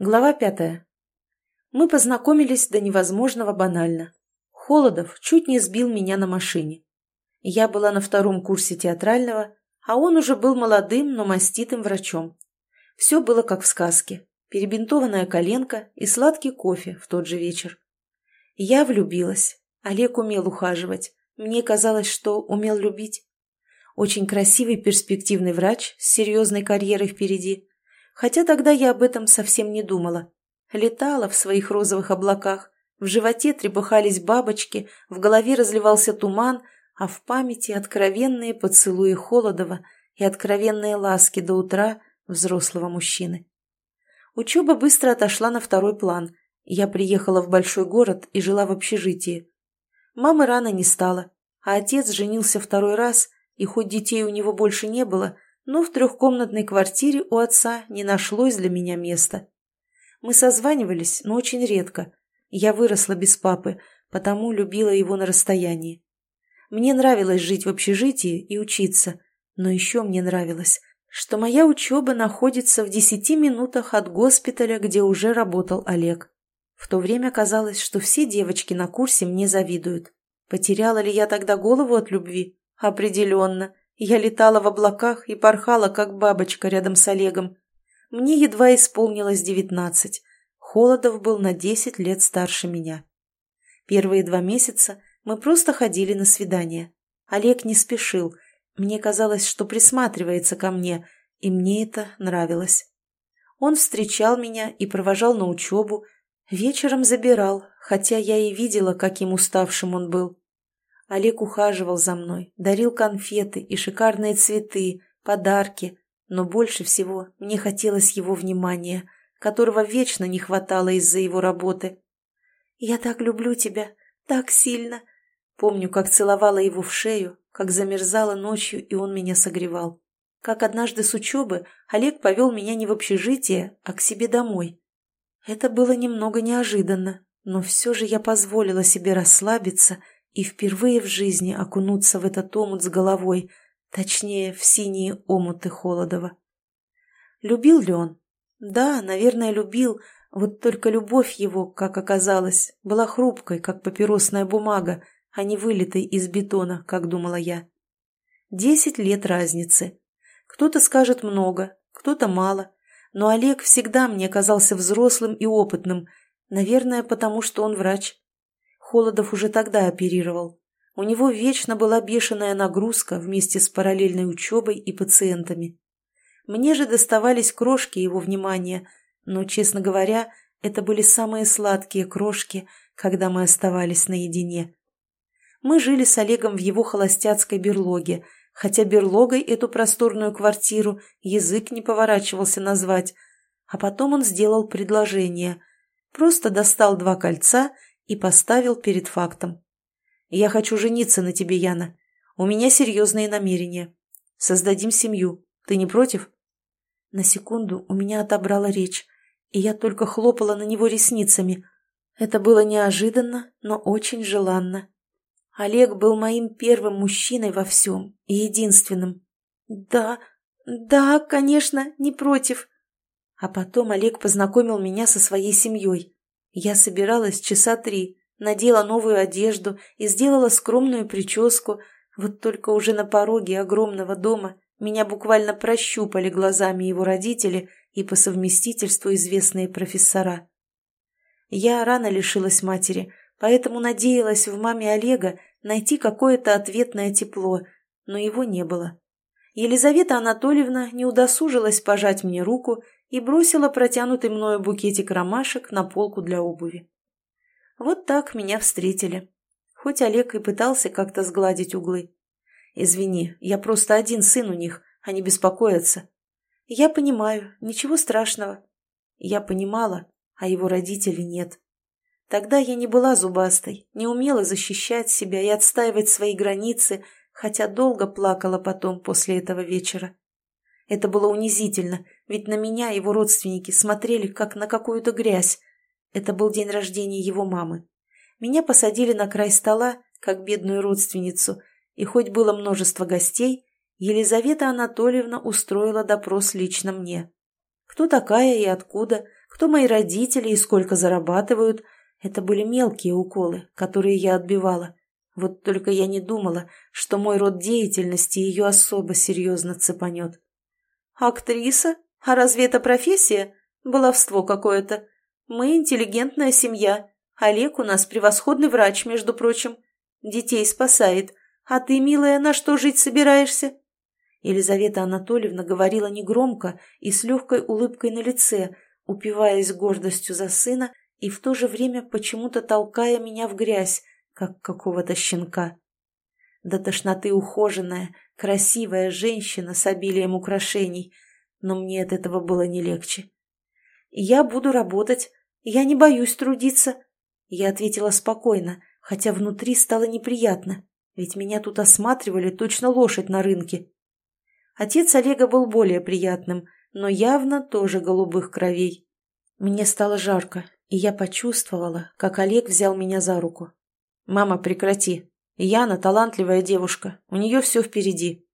Глава пятая. Мы познакомились до невозможного банально. Холодов чуть не сбил меня на машине. Я была на втором курсе театрального, а он уже был молодым, но маститым врачом. Все было как в сказке. Перебинтованная коленка и сладкий кофе в тот же вечер. Я влюбилась. Олег умел ухаживать. Мне казалось, что умел любить. Очень красивый перспективный врач с серьезной карьерой впереди. Хотя тогда я об этом совсем не думала. Летала в своих розовых облаках, в животе трепыхались бабочки, в голове разливался туман, а в памяти откровенные поцелуи Холодова и откровенные ласки до утра взрослого мужчины. Учеба быстро отошла на второй план. Я приехала в большой город и жила в общежитии. Мамы рано не стало, а отец женился второй раз, и хоть детей у него больше не было – но в трехкомнатной квартире у отца не нашлось для меня места. Мы созванивались, но очень редко. Я выросла без папы, потому любила его на расстоянии. Мне нравилось жить в общежитии и учиться, но еще мне нравилось, что моя учеба находится в десяти минутах от госпиталя, где уже работал Олег. В то время казалось, что все девочки на курсе мне завидуют. Потеряла ли я тогда голову от любви? Определенно. Я летала в облаках и порхала, как бабочка рядом с Олегом. Мне едва исполнилось девятнадцать. Холодов был на десять лет старше меня. Первые два месяца мы просто ходили на свидания. Олег не спешил. Мне казалось, что присматривается ко мне, и мне это нравилось. Он встречал меня и провожал на учебу, вечером забирал, хотя я и видела, каким уставшим он был. Олег ухаживал за мной, дарил конфеты и шикарные цветы, подарки, но больше всего мне хотелось его внимания, которого вечно не хватало из-за его работы. «Я так люблю тебя, так сильно!» Помню, как целовала его в шею, как замерзала ночью, и он меня согревал. Как однажды с учебы Олег повел меня не в общежитие, а к себе домой. Это было немного неожиданно, но все же я позволила себе расслабиться и впервые в жизни окунуться в этот омут с головой, точнее, в синие омуты Холодова. Любил ли он? Да, наверное, любил, вот только любовь его, как оказалось, была хрупкой, как папиросная бумага, а не вылитой из бетона, как думала я. Десять лет разницы. Кто-то скажет много, кто-то мало, но Олег всегда мне казался взрослым и опытным, наверное, потому что он врач. Холодов уже тогда оперировал. У него вечно была бешеная нагрузка вместе с параллельной учебой и пациентами. Мне же доставались крошки его внимания, но, честно говоря, это были самые сладкие крошки, когда мы оставались наедине. Мы жили с Олегом в его холостяцкой берлоге, хотя берлогой эту просторную квартиру язык не поворачивался назвать, а потом он сделал предложение. Просто достал два кольца – и поставил перед фактом. «Я хочу жениться на тебе, Яна. У меня серьезные намерения. Создадим семью. Ты не против?» На секунду у меня отобрала речь, и я только хлопала на него ресницами. Это было неожиданно, но очень желанно. Олег был моим первым мужчиной во всем и единственным. «Да, да, конечно, не против». А потом Олег познакомил меня со своей семьей. Я собиралась часа три, надела новую одежду и сделала скромную прическу, вот только уже на пороге огромного дома меня буквально прощупали глазами его родители и по совместительству известные профессора. Я рано лишилась матери, поэтому надеялась в маме Олега найти какое-то ответное тепло, но его не было. Елизавета Анатольевна не удосужилась пожать мне руку и бросила протянутый мною букетик ромашек на полку для обуви. Вот так меня встретили. Хоть Олег и пытался как-то сгладить углы. «Извини, я просто один сын у них, они беспокоятся». «Я понимаю, ничего страшного». Я понимала, а его родителей нет. Тогда я не была зубастой, не умела защищать себя и отстаивать свои границы, хотя долго плакала потом после этого вечера. Это было унизительно, ведь на меня его родственники смотрели как на какую-то грязь. Это был день рождения его мамы. Меня посадили на край стола, как бедную родственницу, и хоть было множество гостей, Елизавета Анатольевна устроила допрос лично мне. Кто такая и откуда, кто мои родители и сколько зарабатывают. Это были мелкие уколы, которые я отбивала. Вот только я не думала, что мой род деятельности ее особо серьезно цепанет. «Актриса? А разве это профессия? Баловство какое-то. Мы интеллигентная семья. Олег у нас превосходный врач, между прочим. Детей спасает. А ты, милая, на что жить собираешься?» Елизавета Анатольевна говорила негромко и с легкой улыбкой на лице, упиваясь гордостью за сына и в то же время почему-то толкая меня в грязь, как какого-то щенка. До тошноты ухоженная, красивая женщина с обилием украшений, но мне от этого было не легче. «Я буду работать, я не боюсь трудиться», — я ответила спокойно, хотя внутри стало неприятно, ведь меня тут осматривали точно лошадь на рынке. Отец Олега был более приятным, но явно тоже голубых кровей. Мне стало жарко, и я почувствовала, как Олег взял меня за руку. «Мама, прекрати. Яна талантливая девушка, у нее все впереди».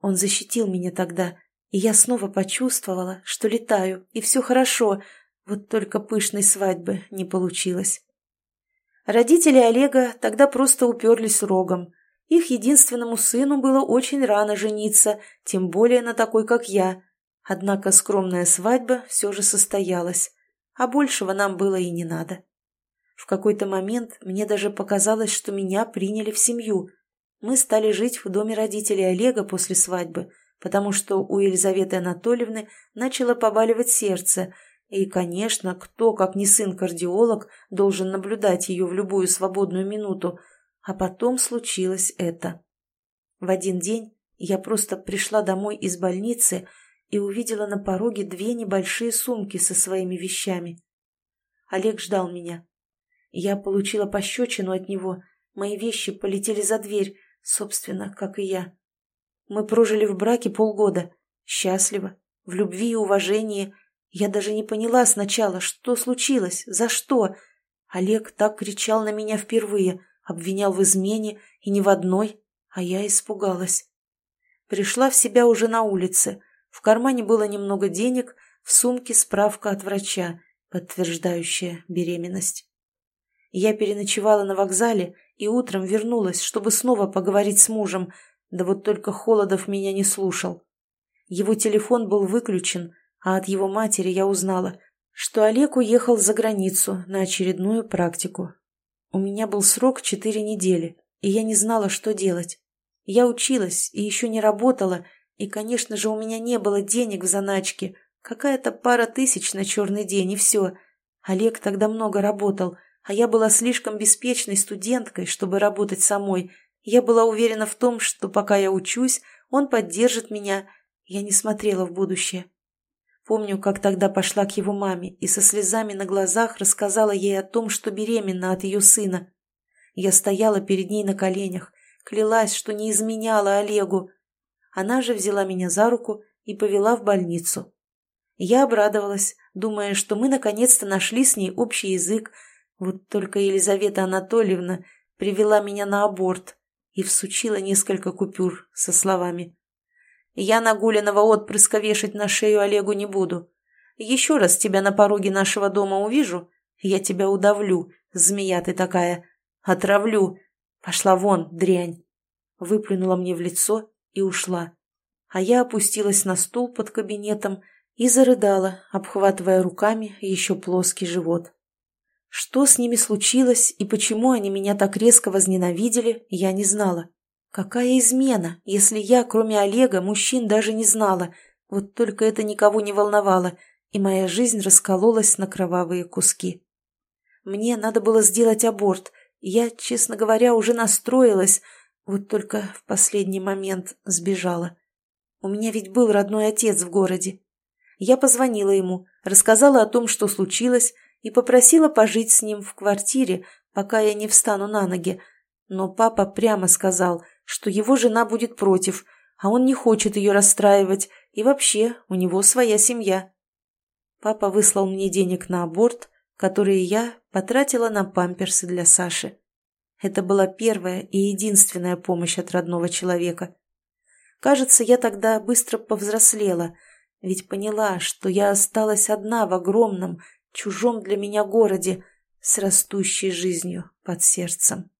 Он защитил меня тогда, и я снова почувствовала, что летаю, и все хорошо, вот только пышной свадьбы не получилось. Родители Олега тогда просто уперлись рогом, их единственному сыну было очень рано жениться, тем более на такой, как я. Однако скромная свадьба все же состоялась, а большего нам было и не надо. В какой-то момент мне даже показалось, что меня приняли в семью. Мы стали жить в доме родителей Олега после свадьбы, потому что у Елизаветы Анатольевны начало побаливать сердце, и, конечно, кто, как не сын-кардиолог, должен наблюдать ее в любую свободную минуту – а потом случилось это. В один день я просто пришла домой из больницы и увидела на пороге две небольшие сумки со своими вещами. Олег ждал меня. Я получила пощечину от него, мои вещи полетели за дверь, собственно, как и я. Мы прожили в браке полгода, счастливо, в любви и уважении. Я даже не поняла сначала, что случилось, за что. Олег так кричал на меня впервые, обвинял в измене, и не в одной, а я испугалась. Пришла в себя уже на улице. В кармане было немного денег, в сумке справка от врача, подтверждающая беременность. Я переночевала на вокзале и утром вернулась, чтобы снова поговорить с мужем, да вот только Холодов меня не слушал. Его телефон был выключен, а от его матери я узнала, что Олег уехал за границу на очередную практику. У меня был срок четыре недели, и я не знала, что делать. Я училась и еще не работала, и, конечно же, у меня не было денег в заначке. Какая-то пара тысяч на черный день, и все. Олег тогда много работал, а я была слишком беспечной студенткой, чтобы работать самой. Я была уверена в том, что пока я учусь, он поддержит меня. Я не смотрела в будущее. Помню, как тогда пошла к его маме и со слезами на глазах рассказала ей о том, что беременна от ее сына. Я стояла перед ней на коленях, клялась, что не изменяла Олегу. Она же взяла меня за руку и повела в больницу. Я обрадовалась, думая, что мы наконец-то нашли с ней общий язык, вот только Елизавета Анатольевна привела меня на аборт и всучила несколько купюр со словами я нагуленного отпрыска вешать на шею Олегу не буду. Еще раз тебя на пороге нашего дома увижу, я тебя удавлю, змея ты такая. Отравлю. Пошла вон, дрянь. Выплюнула мне в лицо и ушла. А я опустилась на стул под кабинетом и зарыдала, обхватывая руками еще плоский живот. Что с ними случилось и почему они меня так резко возненавидели, я не знала. Какая измена, если я, кроме Олега, мужчин даже не знала. Вот только это никого не волновало, и моя жизнь раскололась на кровавые куски. Мне надо было сделать аборт. Я, честно говоря, уже настроилась, вот только в последний момент сбежала. У меня ведь был родной отец в городе. Я позвонила ему, рассказала о том, что случилось, и попросила пожить с ним в квартире, пока я не встану на ноги. Но папа прямо сказал, что его жена будет против, а он не хочет ее расстраивать, и вообще у него своя семья. Папа выслал мне денег на аборт, которые я потратила на памперсы для Саши. Это была первая и единственная помощь от родного человека. Кажется, я тогда быстро повзрослела, ведь поняла, что я осталась одна в огромном, чужом для меня городе с растущей жизнью под сердцем.